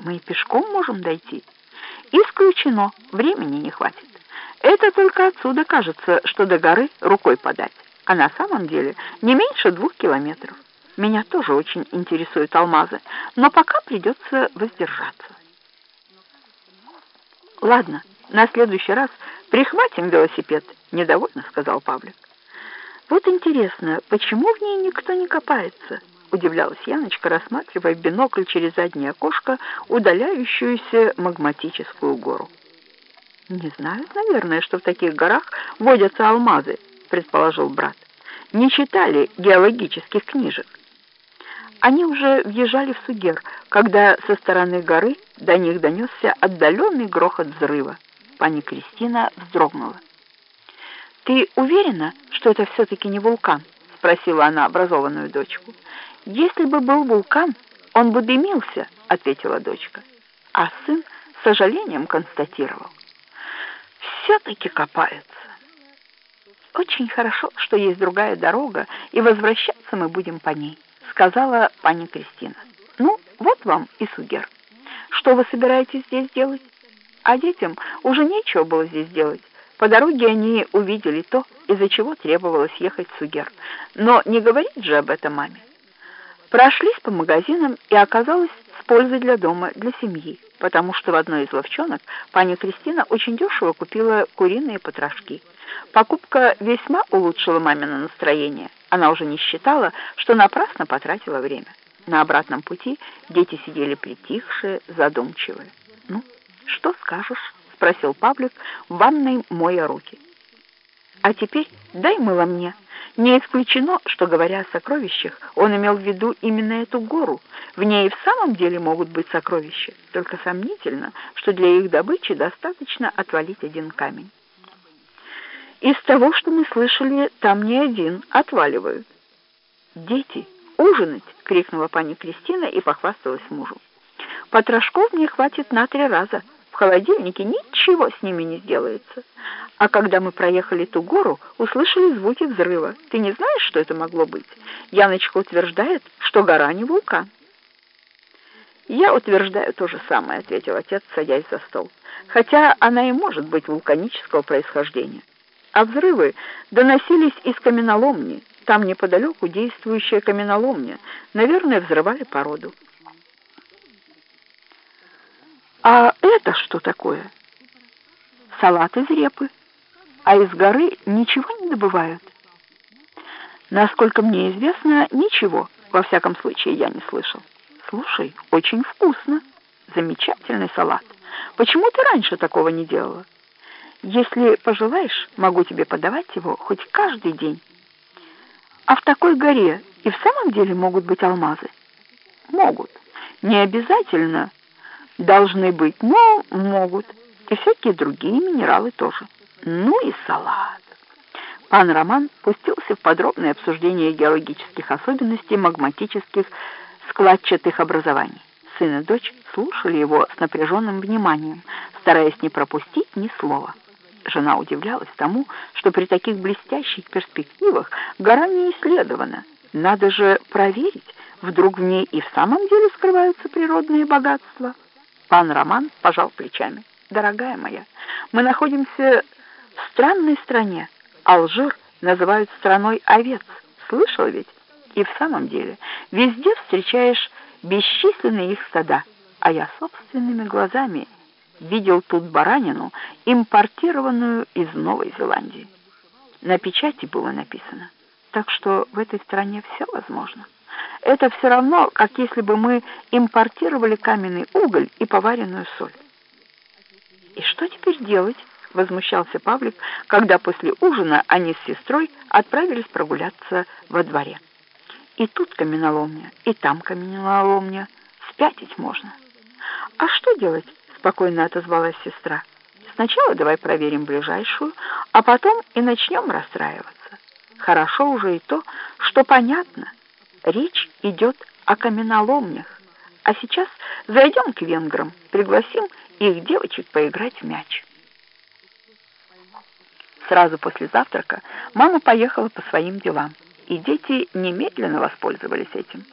Мы и пешком можем дойти. Исключено, времени не хватит. Это только отсюда кажется, что до горы рукой подать, а на самом деле не меньше двух километров. Меня тоже очень интересуют алмазы, но пока придется воздержаться. Ладно, на следующий раз прихватим велосипед, недовольно сказал Павлик. Вот интересно, почему в ней никто не копается? Удивлялась Яночка, рассматривая в бинокль через заднее окошко удаляющуюся магматическую гору. «Не знают, наверное, что в таких горах водятся алмазы», — предположил брат. «Не читали геологических книжек». Они уже въезжали в Сугер, когда со стороны горы до них донесся отдаленный грохот взрыва. Пани Кристина вздрогнула. «Ты уверена, что это все-таки не вулкан?» — спросила она образованную дочку. «Если бы был вулкан, он бы дымился», — ответила дочка. А сын с сожалением констатировал все-таки копаются. Очень хорошо, что есть другая дорога, и возвращаться мы будем по ней, сказала пани Кристина. Ну, вот вам и Сугер. Что вы собираетесь здесь делать? А детям уже нечего было здесь делать. По дороге они увидели то, из-за чего требовалось ехать в Сугер. Но не говорить же об этом маме. Прошлись по магазинам, и оказалось с пользой для дома, для семьи, потому что в одной из ловчонок пани Кристина очень дешево купила куриные потрошки. Покупка весьма улучшила мамино настроение. Она уже не считала, что напрасно потратила время. На обратном пути дети сидели притихшие, задумчивые. «Ну, что скажешь?» — спросил Павлик в ванной, моя руки. «А теперь дай мыло мне». Не исключено, что, говоря о сокровищах, он имел в виду именно эту гору. В ней и в самом деле могут быть сокровища, только сомнительно, что для их добычи достаточно отвалить один камень. Из того, что мы слышали, там не один, отваливают. «Дети, ужинать!» — крикнула пани Кристина и похвасталась мужу. «Потрошков мне хватит на три раза. Холодильнике ничего с ними не сделается. А когда мы проехали ту гору, услышали звуки взрыва. Ты не знаешь, что это могло быть? Яночка утверждает, что гора не вулкан. «Я утверждаю то же самое», — ответил отец, садясь за стол. «Хотя она и может быть вулканического происхождения. А взрывы доносились из каменоломни. Там неподалеку действующая каменоломня. Наверное, взрывали породу». «А это что такое?» «Салат из репы», а из горы ничего не добывают? Насколько мне известно, ничего. Во всяком случае, я не слышал. Слушай, очень вкусно. Замечательный салат. Почему ты раньше такого не делала? Если пожелаешь, могу тебе подавать его хоть каждый день. А в такой горе и в самом деле могут быть алмазы? Могут. Не обязательно должны быть, но могут. И всякие другие минералы тоже. Ну и салат. Пан Роман пустился в подробное обсуждение геологических особенностей магматических складчатых образований. Сын и дочь слушали его с напряженным вниманием, стараясь не пропустить ни слова. Жена удивлялась тому, что при таких блестящих перспективах гора не исследована. Надо же проверить, вдруг в ней и в самом деле скрываются природные богатства. Пан Роман пожал плечами. «Дорогая моя, мы находимся в странной стране Алжир называют страной овец. Слышал ведь? И в самом деле везде встречаешь бесчисленные их стада. А я собственными глазами видел тут баранину, импортированную из Новой Зеландии. На печати было написано. Так что в этой стране все возможно. Это все равно, как если бы мы импортировали каменный уголь и поваренную соль. И что теперь делать? — возмущался Павлик, когда после ужина они с сестрой отправились прогуляться во дворе. «И тут каменоломня, и там каменоломня. Спятить можно». «А что делать?» — спокойно отозвалась сестра. «Сначала давай проверим ближайшую, а потом и начнем расстраиваться. Хорошо уже и то, что понятно. Речь идет о каменоломнях. А сейчас зайдем к венграм, пригласим их девочек поиграть в мяч». Сразу после завтрака мама поехала по своим делам, и дети немедленно воспользовались этим.